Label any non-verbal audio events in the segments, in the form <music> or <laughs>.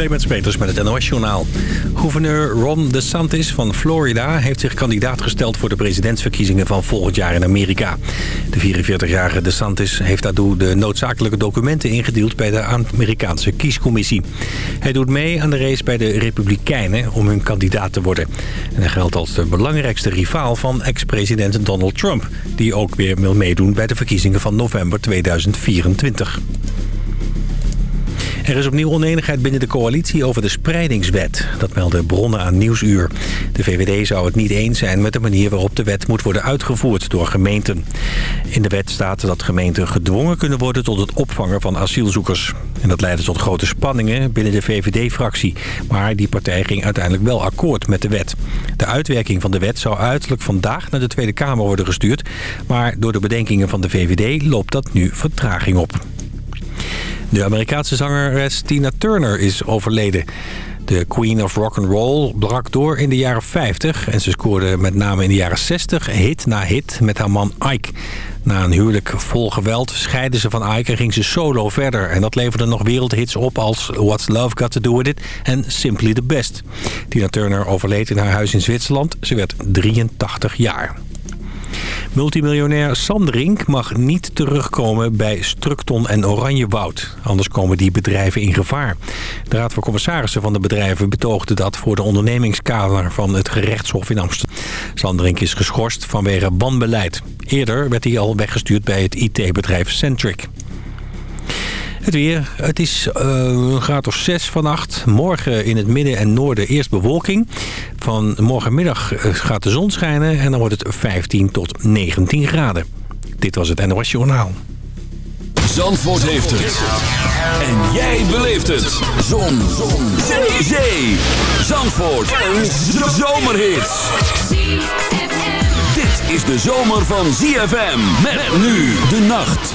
Clemens Peters met het NOS-journaal. Gouverneur Ron DeSantis van Florida heeft zich kandidaat gesteld... voor de presidentsverkiezingen van volgend jaar in Amerika. De 44-jarige DeSantis heeft daartoe de noodzakelijke documenten ingedeeld... bij de Amerikaanse kiescommissie. Hij doet mee aan de race bij de Republikeinen om hun kandidaat te worden. En hij geldt als de belangrijkste rivaal van ex-president Donald Trump... die ook weer wil meedoen bij de verkiezingen van november 2024. Er is opnieuw oneenigheid binnen de coalitie over de spreidingswet. Dat melden bronnen aan Nieuwsuur. De VVD zou het niet eens zijn met de manier waarop de wet moet worden uitgevoerd door gemeenten. In de wet staat dat gemeenten gedwongen kunnen worden tot het opvangen van asielzoekers. En dat leidde tot grote spanningen binnen de VVD-fractie. Maar die partij ging uiteindelijk wel akkoord met de wet. De uitwerking van de wet zou uiterlijk vandaag naar de Tweede Kamer worden gestuurd. Maar door de bedenkingen van de VVD loopt dat nu vertraging op. De Amerikaanse zangeres Tina Turner is overleden. De Queen of Rock and Roll brak door in de jaren 50 en ze scoorde met name in de jaren 60 hit na hit met haar man Ike. Na een huwelijk vol geweld scheidde ze van Ike en ging ze solo verder. En dat leverde nog wereldhits op als What's Love Got To Do With It en Simply The Best. Tina Turner overleed in haar huis in Zwitserland. Ze werd 83 jaar. Multimiljonair Sandring mag niet terugkomen bij Structon en Oranjewoud. Anders komen die bedrijven in gevaar. De Raad van Commissarissen van de bedrijven betoogde dat voor de ondernemingskamer van het gerechtshof in Amsterdam. Sandring is geschorst vanwege banbeleid. Eerder werd hij al weggestuurd bij het IT-bedrijf Centric. Het weer. Het is uh, een graad of 6 vannacht. Morgen in het midden en noorden eerst bewolking. Van morgenmiddag eh, gaat de zon schijnen en dan wordt het 15 tot 19 graden. Dit was het NOS Journaal. Zandvoort heeft het. En jij beleeft het. Zon. zon. Zee. Zee. Zandvoort. Een zomerhit. Dit is de zomer van ZFM. Met nu de nacht.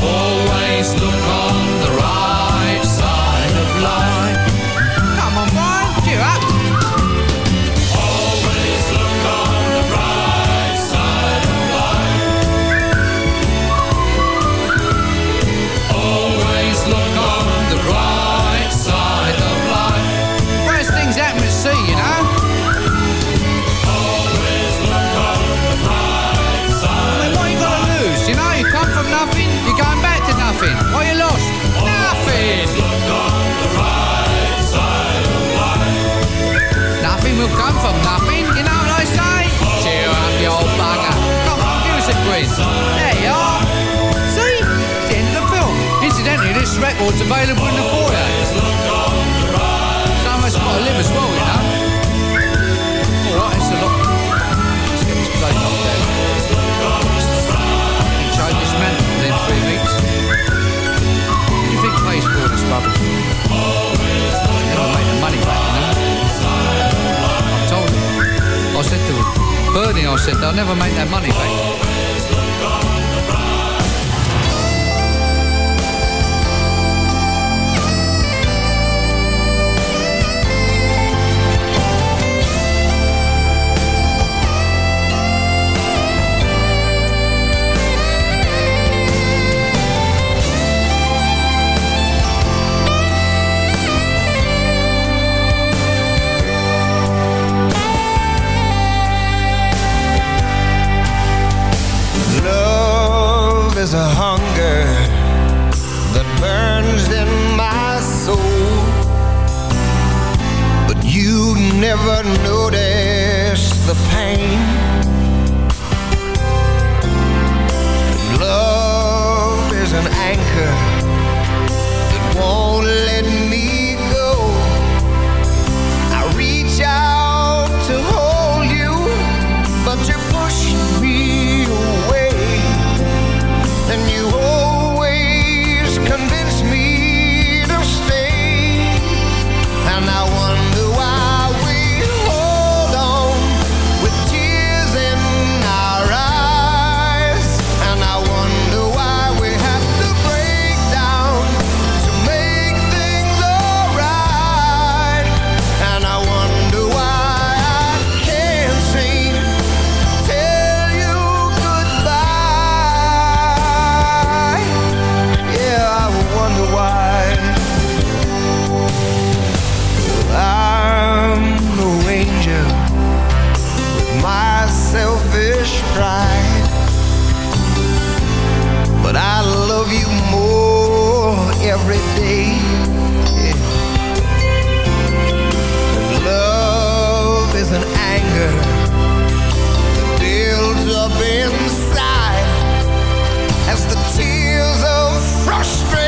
Always look on going. There you are. See? It's the end of the film. Incidentally, this record's available in the foyer. Someone's got to live as well, you know. Alright, it's a lot. This man you think for this rubbish? Never the money back, you know. I told him. I said to him, Bernie, I said, they'll never make that money back. frustrated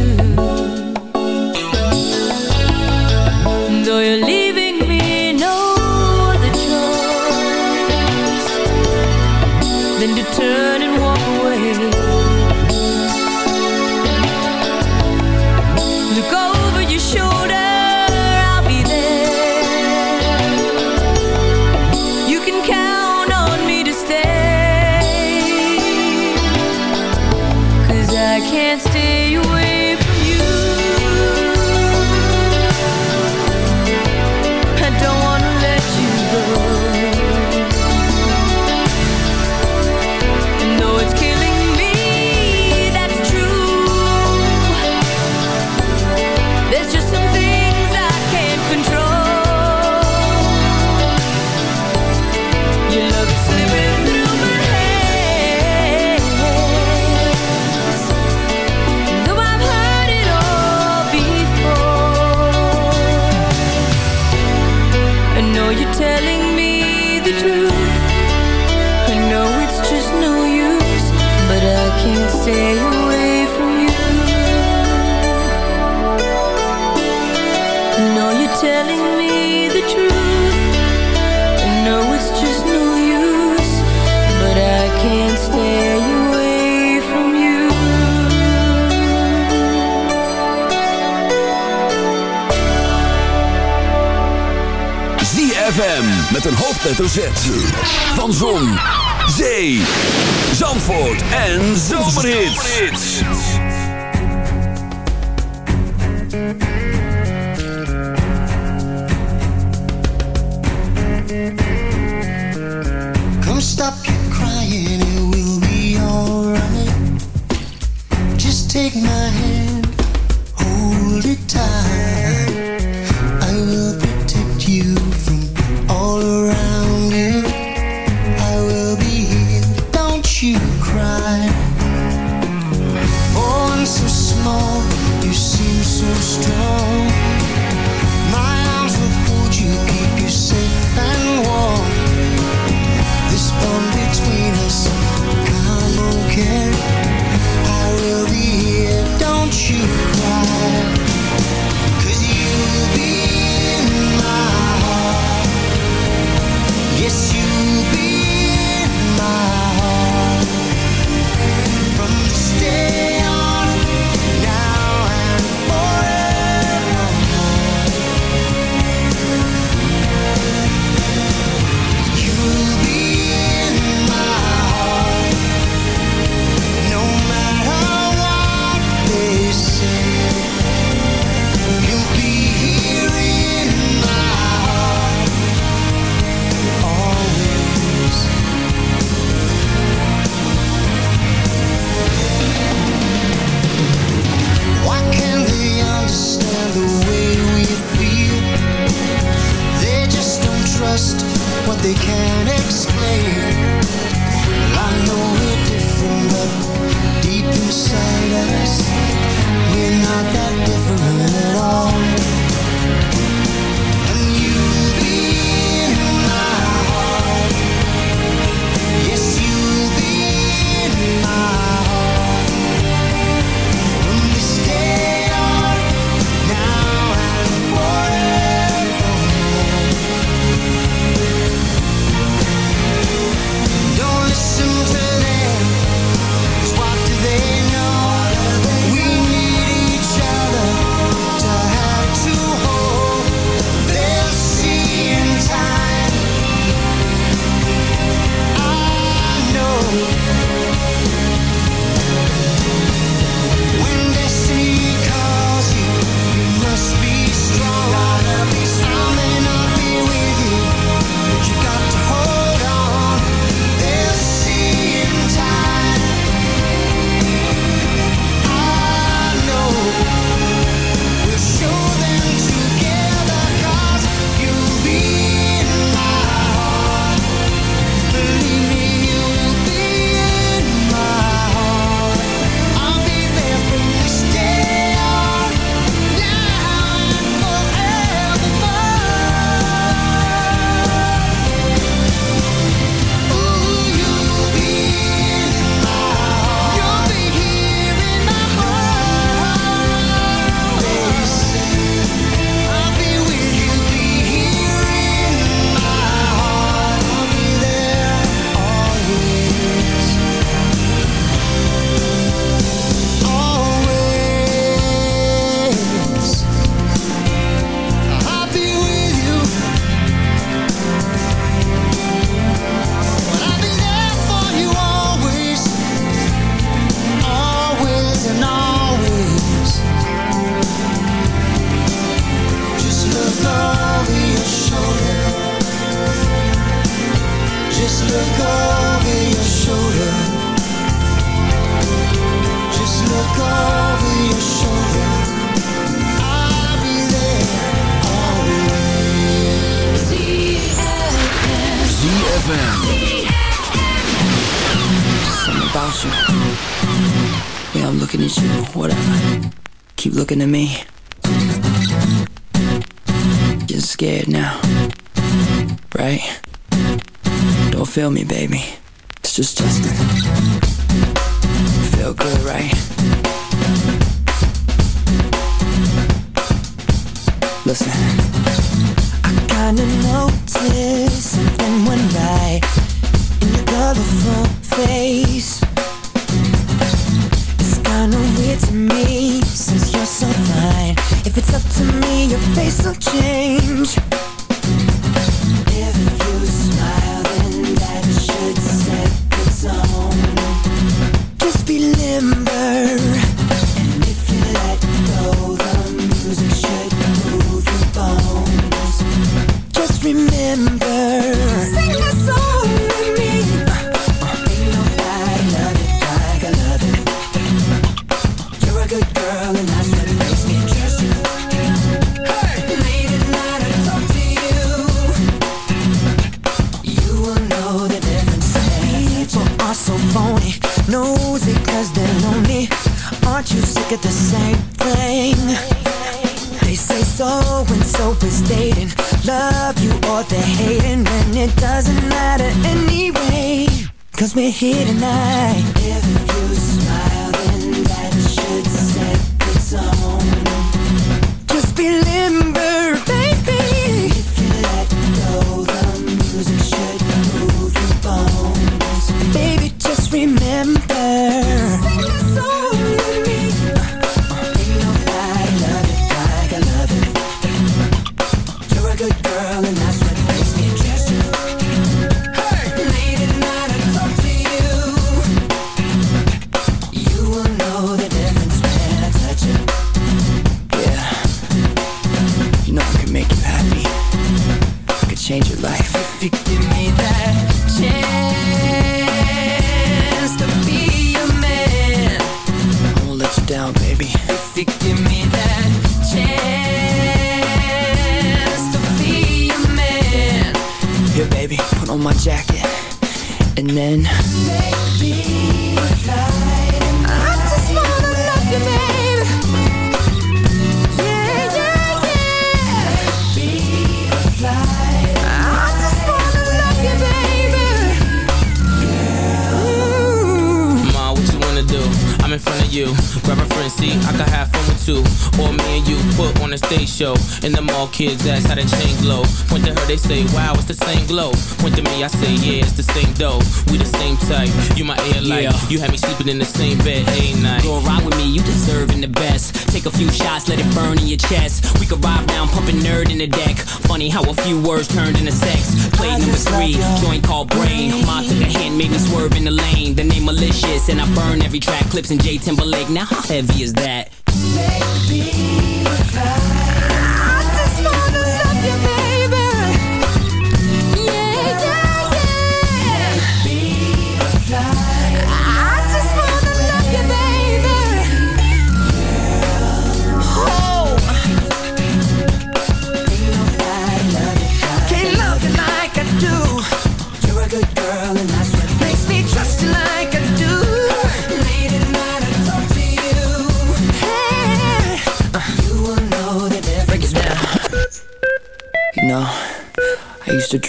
met een hoofdletter Z. Van Zon, Zee, Zandvoort en Zomerhits. Come stop your crying, it will be alright. Just take my hand, hold it tight. looking at you, whatever. Keep looking at me. Getting scared now, right? Don't feel me, baby. It's just Justin. Feel good, right? Listen. I kinda noticed something went right in your colorful face up to me, your face will change. Kids ask how that chain glow. Point to her, they say, wow, it's the same glow. Point to me, I say, yeah, it's the same dough. We the same type. You my air light. Yeah. You had me sleeping in the same bed a night. Go ride with me, you deserving the best. Take a few shots, let it burn in your chest. We could ride down, pumping nerd in the deck. Funny how a few words turned into sex. Play number three, joint called brain. Ma took a hand, made me swerve in the lane. The name malicious, and I burn every track. Clips in J Timberlake. Now how heavy is that? Girl, and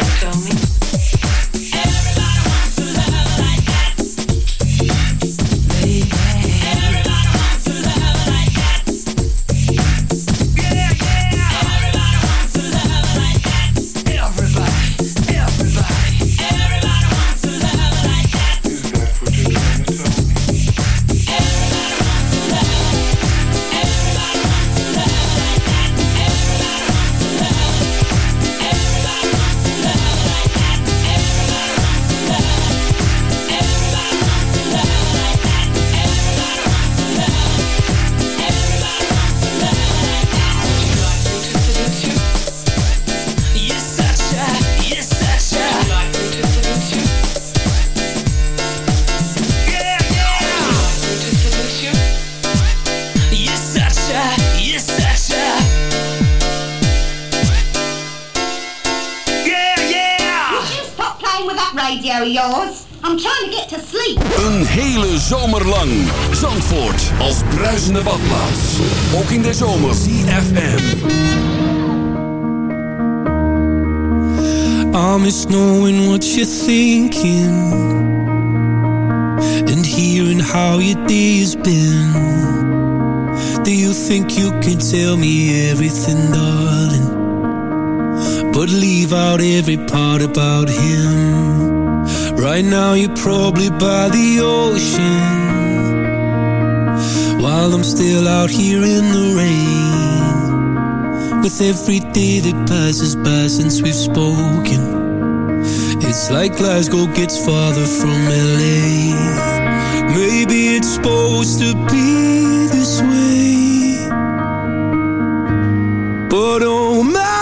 tell me. every part about him. Right now, you're probably by the ocean. While I'm still out here in the rain. With every day that passes by since we've spoken, it's like Glasgow gets farther from LA. Maybe it's supposed to be this way. But oh my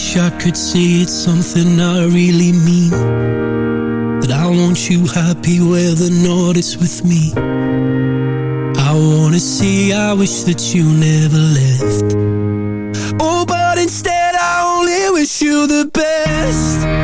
wish i could say it's something I really mean. That I want you happy where the north is with me wanna see I wish that you never left. Oh, but instead I only wish you the best.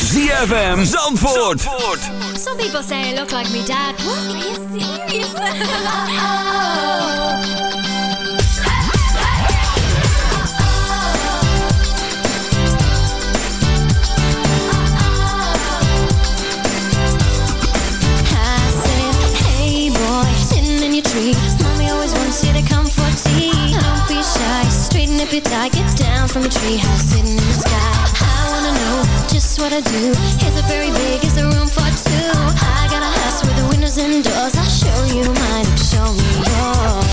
is ZFM Zandvoort. Zandvoort. Some people say I look like me dad. What? Are you serious? <laughs> oh. Mommy always wants you to come for tea. Don't be shy, straighten up your tie, get down from a treehouse sitting in the sky. I wanna know that's what I do. Is it very big, is there room for two? I got a house with the windows and doors. I'll show you mine, show me yours.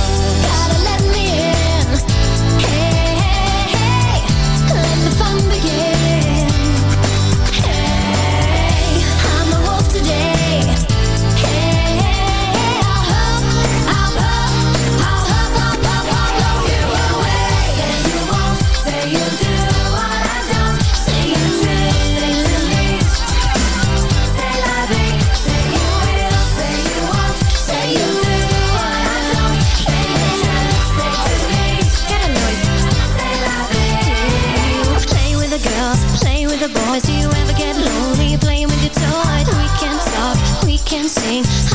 dancing.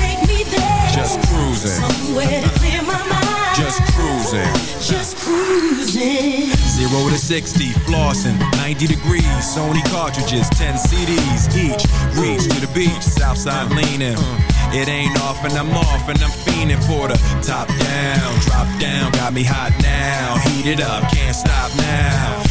Just cruising. Somewhere to clear my mind. Just cruising. Just cruising. Zero to 60, flossing, 90 degrees, Sony cartridges, 10 CDs each. Reach to the beach, Southside leaning. Mm. It ain't off and I'm off and I'm fiending for the top down, drop down, got me hot now. Heat it up, can't stop now.